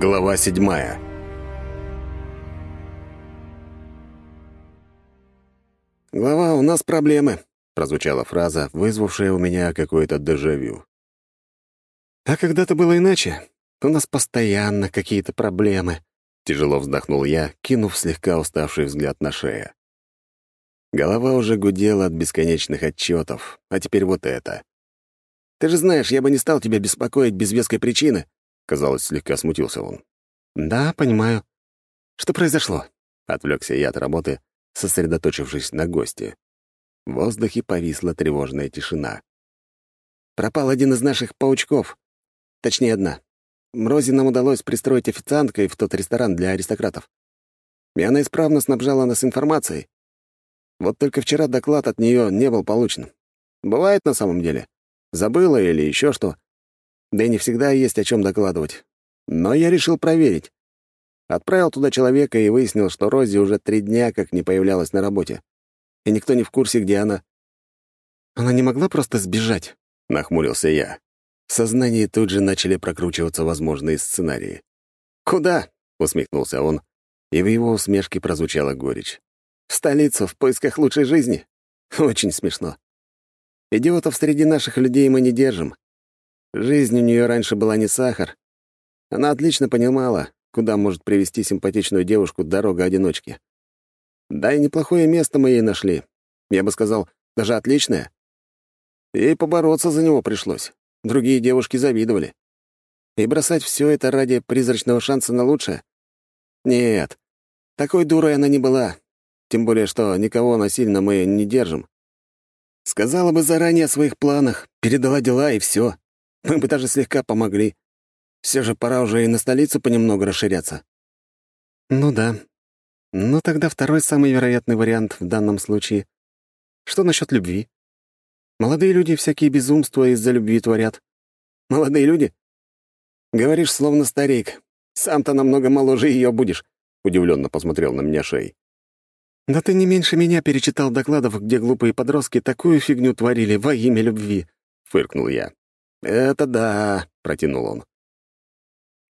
Глава седьмая «Глава, у нас проблемы», — прозвучала фраза, вызвавшая у меня какое-то дежавю. «А когда-то было иначе. У нас постоянно какие-то проблемы», — тяжело вздохнул я, кинув слегка уставший взгляд на шею. Голова уже гудела от бесконечных отчетов, а теперь вот это. «Ты же знаешь, я бы не стал тебя беспокоить без веской причины», — казалось, слегка смутился он. «Да, понимаю. Что произошло?» — отвлекся я от работы, сосредоточившись на гости. В воздухе повисла тревожная тишина. «Пропал один из наших паучков. Точнее, одна. Розе нам удалось пристроить официанткой в тот ресторан для аристократов. И она исправно снабжала нас информацией. Вот только вчера доклад от нее не был получен. Бывает на самом деле. Забыла или еще что. Да и не всегда есть о чем докладывать. Но я решил проверить. Отправил туда человека и выяснил, что Рози уже три дня как не появлялась на работе. И никто не в курсе, где она. «Она не могла просто сбежать?» — нахмурился я. В сознании тут же начали прокручиваться возможные сценарии. «Куда?» — усмехнулся он, и в его усмешке прозвучала горечь. «В столицу, в поисках лучшей жизни? Очень смешно. Идиотов среди наших людей мы не держим. Жизнь у нее раньше была не сахар. Она отлично понимала, куда может привести симпатичную девушку дорога одиночки. Да и неплохое место мы ей нашли. Я бы сказал, даже отличное. Ей побороться за него пришлось. Другие девушки завидовали. И бросать все это ради призрачного шанса на лучшее? Нет, такой дурой она не была. Тем более, что никого насильно мы не держим. Сказала бы заранее о своих планах, передала дела и все. Мы бы даже слегка помогли. Все же пора уже и на столицу понемногу расширяться. Ну да. Ну тогда второй самый вероятный вариант в данном случае. Что насчет любви? Молодые люди всякие безумства из-за любви творят. Молодые люди? Говоришь, словно старик. Сам-то намного моложе ее будешь, удивленно посмотрел на меня Шей. «Да ты не меньше меня перечитал докладов, где глупые подростки такую фигню творили во имя любви», — фыркнул я. «Это да», — протянул он.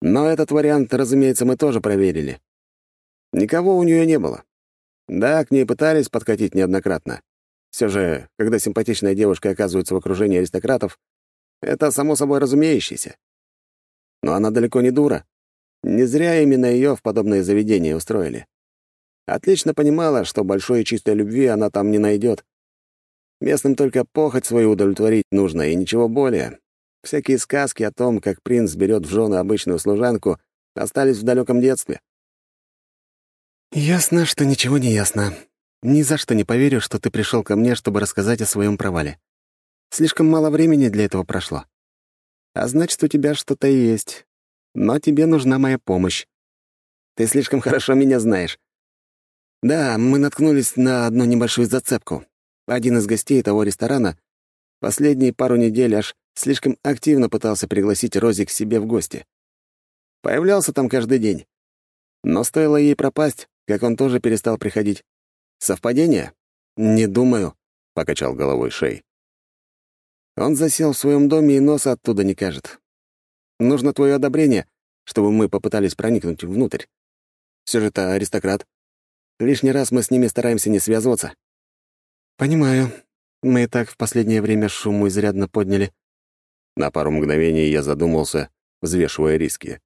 «Но этот вариант, разумеется, мы тоже проверили. Никого у нее не было. Да, к ней пытались подкатить неоднократно. Все же, когда симпатичная девушка оказывается в окружении аристократов, это само собой разумеющееся. Но она далеко не дура. Не зря именно ее в подобные заведения устроили. Отлично понимала, что большой и чистой любви она там не найдет. Местным только похоть свою удовлетворить нужно, и ничего более. Всякие сказки о том, как принц берет в жены обычную служанку, остались в далеком детстве. «Ясно, что ничего не ясно. Ни за что не поверю, что ты пришел ко мне, чтобы рассказать о своем провале. Слишком мало времени для этого прошло. А значит, у тебя что-то есть. Но тебе нужна моя помощь. Ты слишком хорошо меня знаешь. Да, мы наткнулись на одну небольшую зацепку. Один из гостей того ресторана последние пару недель аж слишком активно пытался пригласить Рози к себе в гости. Появлялся там каждый день. Но стоило ей пропасть, как он тоже перестал приходить. Совпадение? Не думаю, — покачал головой Шей. Он засел в своем доме и носа оттуда не кажет. Нужно твое одобрение, чтобы мы попытались проникнуть внутрь. Все же это аристократ. Лишний раз мы с ними стараемся не связываться». «Понимаю. Мы и так в последнее время шуму изрядно подняли». На пару мгновений я задумался, взвешивая риски.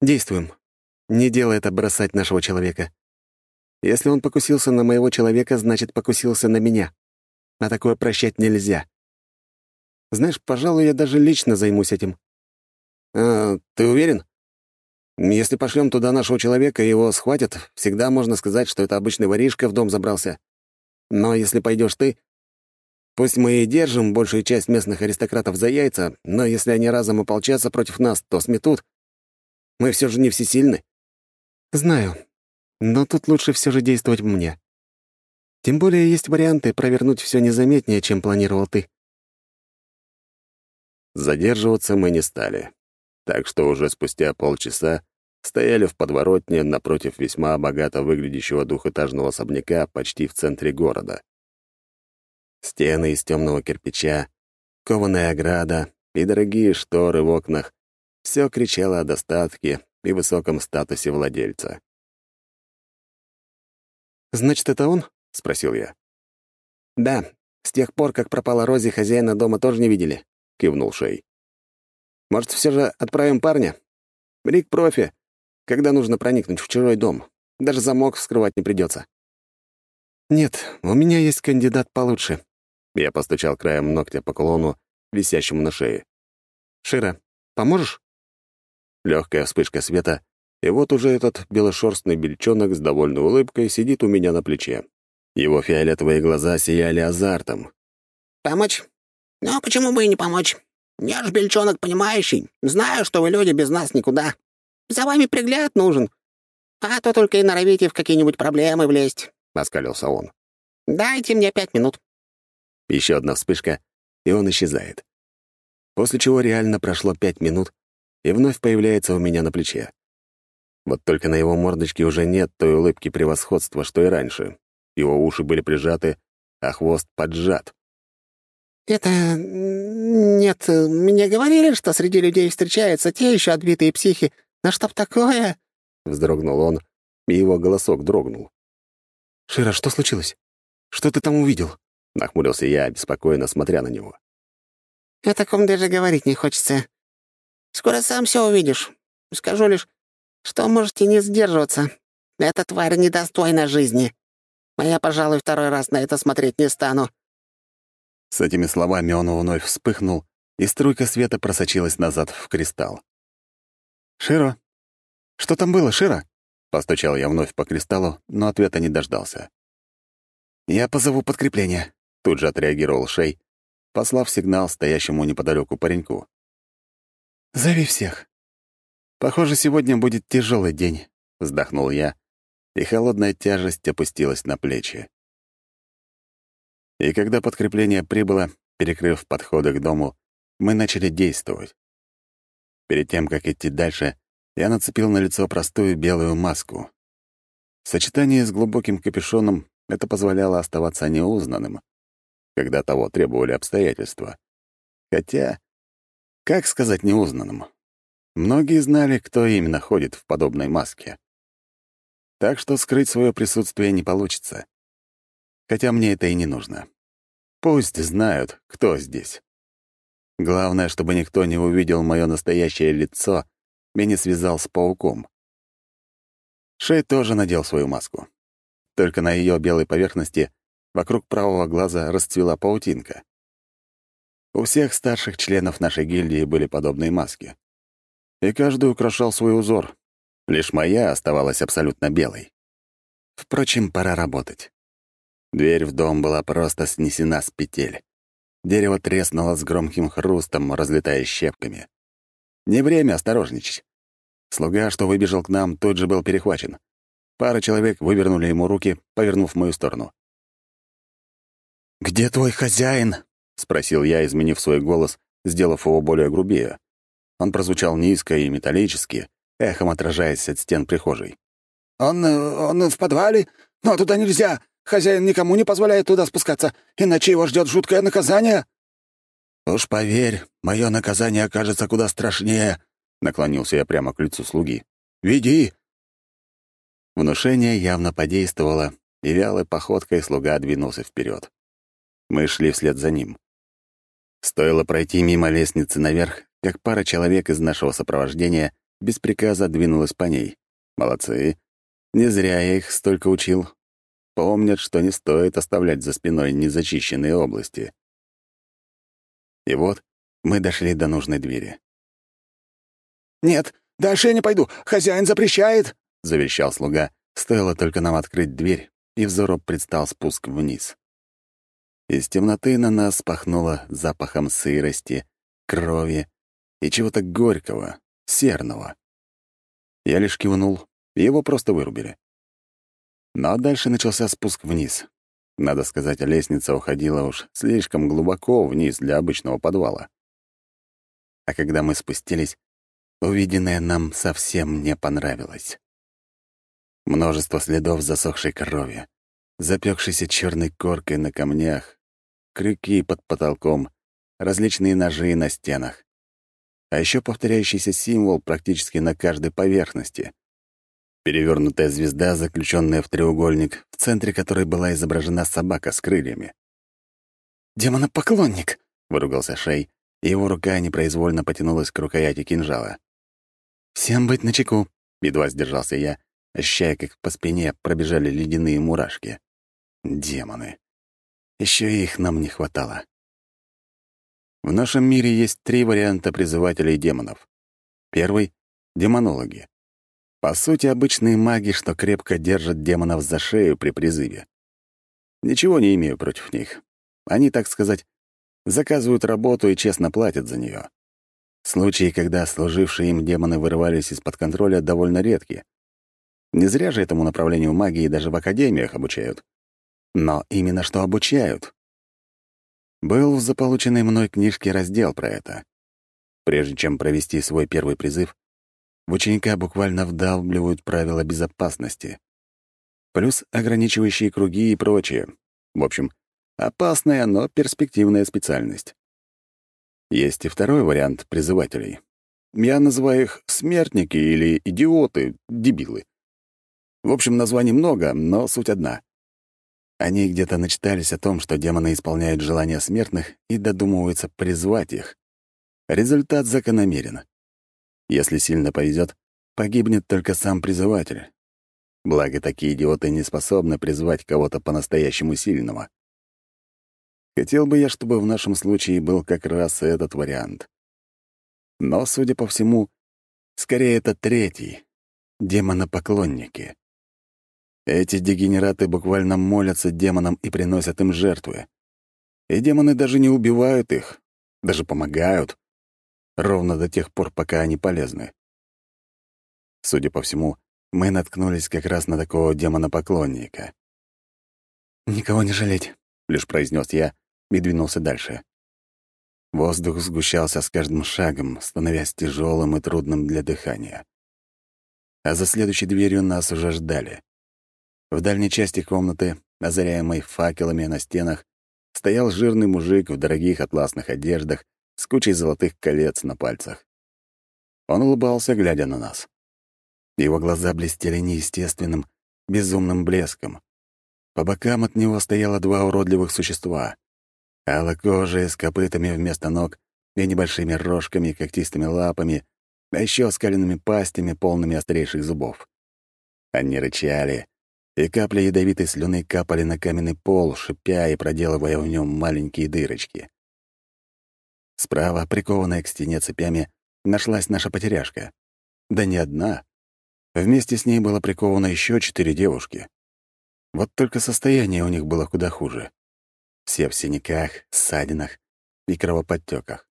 «Действуем. Не делай это бросать нашего человека. Если он покусился на моего человека, значит, покусился на меня. А такое прощать нельзя. Знаешь, пожалуй, я даже лично займусь этим». «А, ты уверен?» Если пошлем туда нашего человека и его схватят, всегда можно сказать, что это обычный воришка в дом забрался. Но если пойдешь ты, пусть мы и держим большую часть местных аристократов за яйца, но если они разом ополчатся против нас, то сметут. Мы все же не всесильны. Знаю, но тут лучше все же действовать мне. Тем более есть варианты провернуть все незаметнее, чем планировал ты. Задерживаться мы не стали так что уже спустя полчаса стояли в подворотне напротив весьма богато выглядящего двухэтажного особняка почти в центре города. Стены из темного кирпича, кованая ограда и дорогие шторы в окнах все кричало о достатке и высоком статусе владельца. «Значит, это он?» — спросил я. «Да, с тех пор, как пропала Рози, хозяина дома тоже не видели», — кивнул Шей. «Может, все же отправим парня? Рик профи, когда нужно проникнуть в чужой дом. Даже замок вскрывать не придется. «Нет, у меня есть кандидат получше». Я постучал краем ногтя по кулону, висящему на шее. «Шира, поможешь?» Легкая вспышка света, и вот уже этот белошерстный бельчонок с довольной улыбкой сидит у меня на плече. Его фиолетовые глаза сияли азартом. «Помочь? Ну, почему бы и не помочь? Я ж бельчонок понимающий. Знаю, что вы люди без нас никуда. За вами пригляд нужен. А то только и норовите в какие-нибудь проблемы влезть», — оскалился он. «Дайте мне пять минут». Еще одна вспышка, и он исчезает. После чего реально прошло пять минут, и вновь появляется у меня на плече. Вот только на его мордочке уже нет той улыбки превосходства, что и раньше. Его уши были прижаты, а хвост поджат. «Это... нет, мне говорили, что среди людей встречаются те еще отбитые психи, но чтоб такое...» Вздрогнул он, и его голосок дрогнул. «Шира, что случилось? Что ты там увидел?» Нахмурился я, беспокойно смотря на него. «О таком даже говорить не хочется. Скоро сам все увидишь. Скажу лишь, что можете не сдерживаться. Эта тварь недостойна жизни. А я, пожалуй, второй раз на это смотреть не стану». С этими словами он вновь вспыхнул, и струйка света просочилась назад в кристалл. «Широ, что там было, Шира?» Постучал я вновь по кристаллу, но ответа не дождался. «Я позову подкрепление», — тут же отреагировал Шей, послав сигнал стоящему неподалеку пареньку. «Зови всех. Похоже, сегодня будет тяжелый день», — вздохнул я, и холодная тяжесть опустилась на плечи. И когда подкрепление прибыло, перекрыв подходы к дому, мы начали действовать. Перед тем, как идти дальше, я нацепил на лицо простую белую маску. В сочетании с глубоким капюшоном это позволяло оставаться неузнанным, когда того требовали обстоятельства. Хотя, как сказать неузнанным? Многие знали, кто именно ходит в подобной маске. Так что скрыть свое присутствие не получится. Хотя мне это и не нужно. Пусть знают, кто здесь. Главное, чтобы никто не увидел мое настоящее лицо и не связал с пауком. Шей тоже надел свою маску. Только на ее белой поверхности вокруг правого глаза расцвела паутинка. У всех старших членов нашей гильдии были подобные маски. И каждый украшал свой узор. Лишь моя оставалась абсолютно белой. Впрочем, пора работать. Дверь в дом была просто снесена с петель. Дерево треснуло с громким хрустом, разлетаясь щепками. Не время осторожничать. Слуга, что выбежал к нам, тут же был перехвачен. Пара человек вывернули ему руки, повернув в мою сторону. «Где твой хозяин?» — спросил я, изменив свой голос, сделав его более грубее. Он прозвучал низко и металлически, эхом отражаясь от стен прихожей. «Он... он в подвале? Но туда нельзя! Хозяин никому не позволяет туда спускаться, иначе его ждет жуткое наказание». «Уж поверь, мое наказание окажется куда страшнее», — наклонился я прямо к лицу слуги. «Веди!» Внушение явно подействовало, и вялой походкой слуга двинулся вперед. Мы шли вслед за ним. Стоило пройти мимо лестницы наверх, как пара человек из нашего сопровождения без приказа двинулась по ней. Молодцы. Не зря я их столько учил, помнят, что не стоит оставлять за спиной незачищенные области. И вот мы дошли до нужной двери. «Нет, дальше я не пойду. Хозяин запрещает!» — завещал слуга. Стоило только нам открыть дверь, и взору предстал спуск вниз. Из темноты на нас пахнуло запахом сырости, крови и чего-то горького, серного. Я лишь кивнул, и его просто вырубили. Но дальше начался спуск вниз. Надо сказать, лестница уходила уж слишком глубоко вниз для обычного подвала. А когда мы спустились, увиденное нам совсем не понравилось. Множество следов засохшей крови, запекшейся черной коркой на камнях, крюки под потолком, различные ножи на стенах. а еще повторяющийся символ практически на каждой поверхности. Перевернутая звезда, заключенная в треугольник, в центре которой была изображена собака с крыльями. «Демонопоклонник!» — выругался Шей, и его рука непроизвольно потянулась к рукояти кинжала. «Всем быть начеку!» — едва сдержался я, ощущая, как по спине пробежали ледяные мурашки. «Демоны! Еще их нам не хватало!» В нашем мире есть три варианта призывателей демонов. Первый — демонологи. По сути, обычные маги, что крепко держат демонов за шею при призыве. Ничего не имею против них. Они, так сказать, заказывают работу и честно платят за нее. Случаи, когда служившие им демоны вырывались из-под контроля, довольно редки. Не зря же этому направлению магии даже в академиях обучают. Но именно что обучают. Был в заполученной мной книжке раздел про это. Прежде чем провести свой первый призыв, в ученика буквально вдалбливают правила безопасности. Плюс ограничивающие круги и прочее. В общем, опасная, но перспективная специальность. Есть и второй вариант призывателей. Я называю их смертники или идиоты, дебилы. В общем, названий много, но суть одна. Они где-то начитались о том, что демоны исполняют желания смертных и додумываются призвать их. Результат закономерен. Если сильно повезет, погибнет только сам призыватель. Благо, такие идиоты не способны призвать кого-то по-настоящему сильного. Хотел бы я, чтобы в нашем случае был как раз этот вариант. Но, судя по всему, скорее это третий — демонопоклонники. Эти дегенераты буквально молятся демонам и приносят им жертвы. И демоны даже не убивают их, даже помогают, ровно до тех пор, пока они полезны. Судя по всему, мы наткнулись как раз на такого демона-поклонника. «Никого не жалеть», — лишь произнес я и двинулся дальше. Воздух сгущался с каждым шагом, становясь тяжелым и трудным для дыхания. А за следующей дверью нас уже ждали. В дальней части комнаты, озаряемой факелами на стенах, стоял жирный мужик в дорогих атласных одеждах с кучей золотых колец на пальцах. Он улыбался, глядя на нас. Его глаза блестели неестественным, безумным блеском. По бокам от него стояло два уродливых существа. Алокожие с копытами вместо ног и небольшими рожками, когтистыми лапами, а еще скаленными пастями, полными острейших зубов. Они рычали, и капли ядовитой слюны капали на каменный пол, шипя и проделывая в нем маленькие дырочки. Справа, прикованная к стене цепями, нашлась наша потеряшка. Да не одна. Вместе с ней было приковано еще четыре девушки. Вот только состояние у них было куда хуже. Все в синяках, ссадинах и кровоподтеках.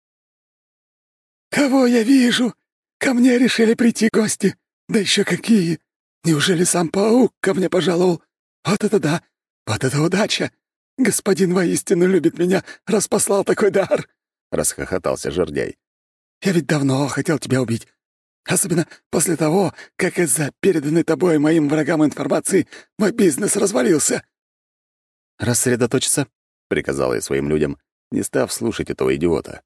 «Кого я вижу? Ко мне решили прийти гости. Да еще какие! Неужели сам паук ко мне пожаловал? Вот это да! Вот это удача! Господин воистину любит меня, раз послал такой дар!» — расхохотался жердяй. «Я ведь давно хотел тебя убить. Особенно после того, как из-за переданной тобой моим врагам информации мой бизнес развалился». «Рассредоточиться», — приказал я своим людям, не став слушать этого идиота.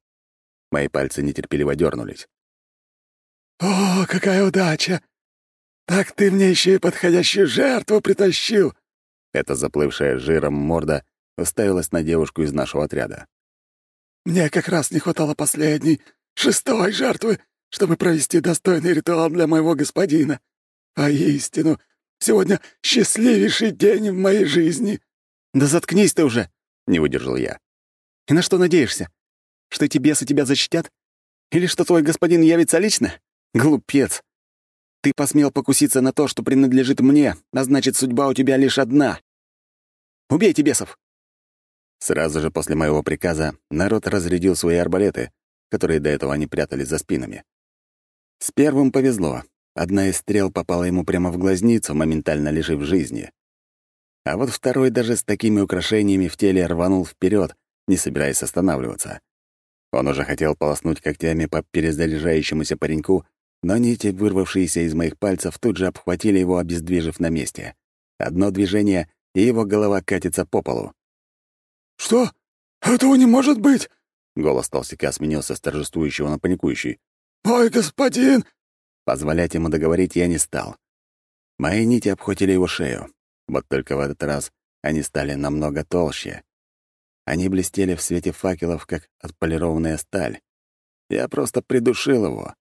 Мои пальцы нетерпеливо дернулись. «О, какая удача! «Так ты мне еще и подходящую жертву притащил!» Эта заплывшая жиром морда уставилась на девушку из нашего отряда. «Мне как раз не хватало последней, шестой жертвы, чтобы провести достойный ритуал для моего господина. А истину, сегодня счастливейший день в моей жизни!» «Да заткнись ты уже!» — не выдержал я. «И на что надеешься? Что эти бесы тебя защитят? Или что твой господин явится лично? Глупец! Ты посмел покуситься на то, что принадлежит мне, а значит, судьба у тебя лишь одна. Убейте бесов!» Сразу же после моего приказа народ разрядил свои арбалеты, которые до этого они прятали за спинами. С первым повезло. Одна из стрел попала ему прямо в глазницу, моментально лишив жизни. А вот второй даже с такими украшениями в теле рванул вперед, не собираясь останавливаться. Он уже хотел полоснуть когтями по перезаряжающемуся пареньку, но нити, вырвавшиеся из моих пальцев, тут же обхватили его, обездвижив на месте. Одно движение, и его голова катится по полу. «Что? Этого не может быть!» Голос толстяка сменился с торжествующего на паникующий. «Мой господин!» Позволять ему договорить я не стал. Мои нити обхватили его шею. Вот только в этот раз они стали намного толще. Они блестели в свете факелов, как отполированная сталь. Я просто придушил его.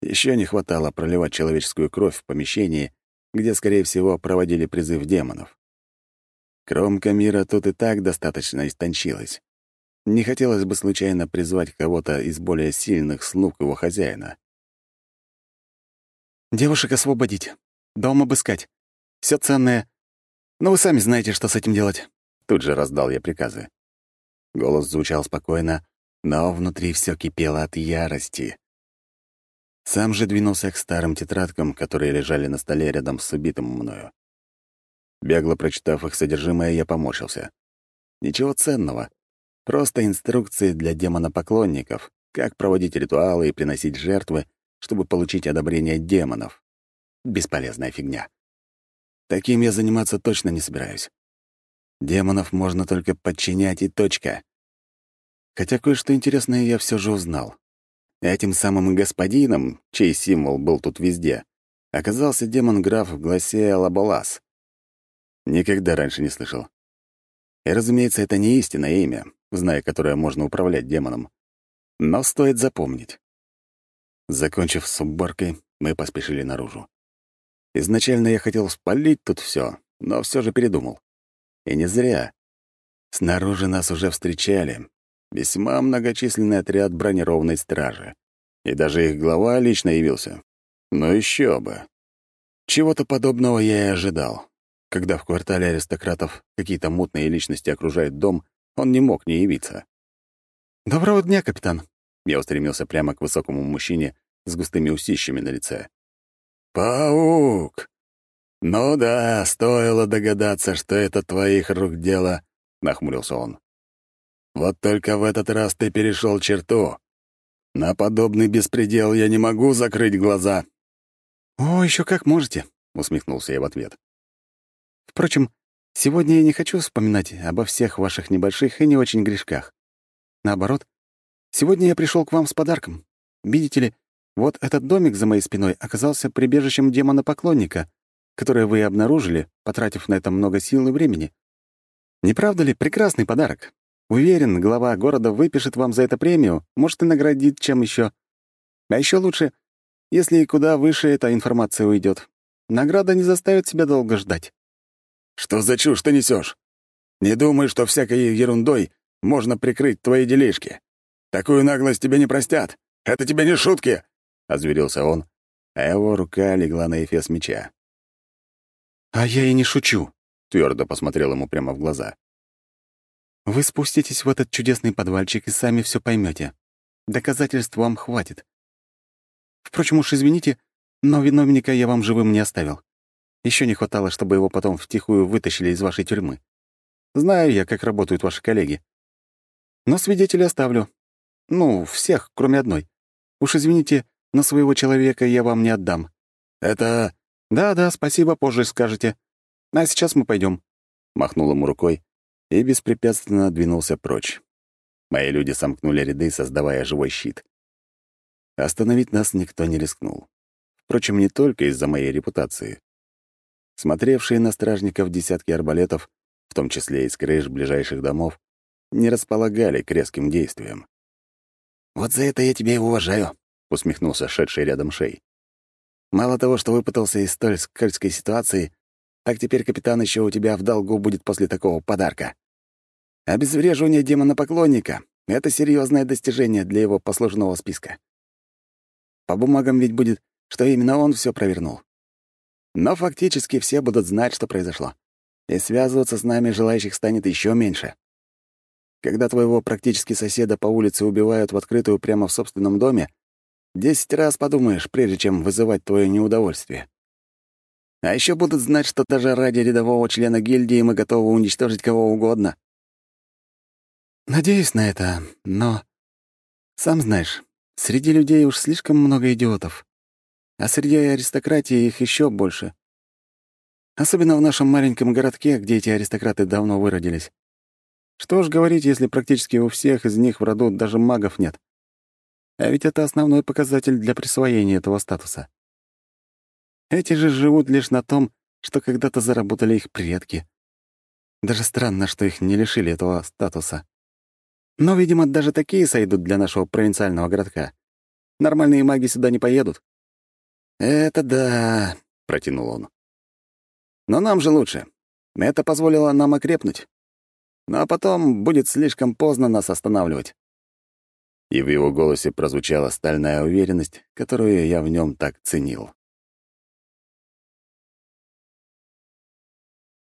Еще не хватало проливать человеческую кровь в помещении, где, скорее всего, проводили призыв демонов. Кромка мира тут и так достаточно истончилась. Не хотелось бы случайно призвать кого-то из более сильных слуг его хозяина. «Девушек освободить, дом обыскать, все ценное. Но вы сами знаете, что с этим делать». Тут же раздал я приказы. Голос звучал спокойно, но внутри все кипело от ярости. Сам же двинулся к старым тетрадкам, которые лежали на столе рядом с убитым мною. Бегло прочитав их содержимое, я поморщился. Ничего ценного. Просто инструкции для демонопоклонников, как проводить ритуалы и приносить жертвы, чтобы получить одобрение демонов. Бесполезная фигня. Таким я заниматься точно не собираюсь. Демонов можно только подчинять и точка. Хотя кое-что интересное я все же узнал. Этим самым господином, чей символ был тут везде, оказался демон-граф в гласе Лабалас. Никогда раньше не слышал. И, разумеется, это не истинное имя, зная которое можно управлять демоном. Но стоит запомнить. Закончив с уборкой, мы поспешили наружу. Изначально я хотел спалить тут все, но все же передумал. И не зря. Снаружи нас уже встречали. Весьма многочисленный отряд бронированной стражи. И даже их глава лично явился. Но еще бы. Чего-то подобного я и ожидал. Когда в квартале аристократов какие-то мутные личности окружают дом, он не мог не явиться. «Доброго дня, капитан!» Я устремился прямо к высокому мужчине с густыми усищами на лице. «Паук! «Ну да, стоило догадаться, что это твоих рук дело», — нахмурился он. «Вот только в этот раз ты перешел черту. На подобный беспредел я не могу закрыть глаза». «О, еще как можете», — усмехнулся я в ответ. «Впрочем, сегодня я не хочу вспоминать обо всех ваших небольших и не очень грешках. Наоборот, сегодня я пришел к вам с подарком. Видите ли, вот этот домик за моей спиной оказался прибежищем демона-поклонника, которое вы обнаружили, потратив на это много сил и времени. Не правда ли прекрасный подарок? Уверен, глава города выпишет вам за это премию, может, и наградит чем еще. А еще лучше, если куда выше эта информация уйдет. Награда не заставит себя долго ждать. Что за чушь ты несешь? Не думай, что всякой ерундой можно прикрыть твои делишки. Такую наглость тебе не простят. Это тебе не шутки!» — озверился он, а его рука легла на эфес меча. «А я и не шучу», — твердо посмотрел ему прямо в глаза. «Вы спуститесь в этот чудесный подвальчик и сами все поймете. Доказательств вам хватит. Впрочем, уж извините, но виновника я вам живым не оставил. Еще не хватало, чтобы его потом втихую вытащили из вашей тюрьмы. Знаю я, как работают ваши коллеги. Но свидетелей оставлю. Ну, всех, кроме одной. Уж извините, но своего человека я вам не отдам. Это «Да-да, спасибо, позже скажете. А сейчас мы пойдем. Махнул ему рукой и беспрепятственно двинулся прочь. Мои люди сомкнули ряды, создавая живой щит. Остановить нас никто не рискнул. Впрочем, не только из-за моей репутации. Смотревшие на стражников десятки арбалетов, в том числе из крыш ближайших домов, не располагали к резким действиям. «Вот за это я тебя и уважаю», — усмехнулся шедший рядом Шей. Мало того, что выпутался из столь скользкой ситуации, так теперь капитан еще у тебя в долгу будет после такого подарка. Обезвреживание демона-поклонника — это серьезное достижение для его послужного списка. По бумагам ведь будет, что именно он все провернул. Но фактически все будут знать, что произошло. И связываться с нами желающих станет еще меньше. Когда твоего практически соседа по улице убивают в открытую прямо в собственном доме, Десять раз подумаешь, прежде чем вызывать твое неудовольствие. А еще будут знать, что даже ради рядового члена гильдии мы готовы уничтожить кого угодно. Надеюсь на это, но... Сам знаешь, среди людей уж слишком много идиотов. А среди аристократии их еще больше. Особенно в нашем маленьком городке, где эти аристократы давно выродились. Что ж говорить, если практически у всех из них в роду даже магов нет. А ведь это основной показатель для присвоения этого статуса. Эти же живут лишь на том, что когда-то заработали их предки. Даже странно, что их не лишили этого статуса. Но, видимо, даже такие сойдут для нашего провинциального городка. Нормальные маги сюда не поедут. «Это да», — протянул он. «Но нам же лучше. Это позволило нам окрепнуть. Ну а потом будет слишком поздно нас останавливать». И в его голосе прозвучала стальная уверенность, которую я в нем так ценил.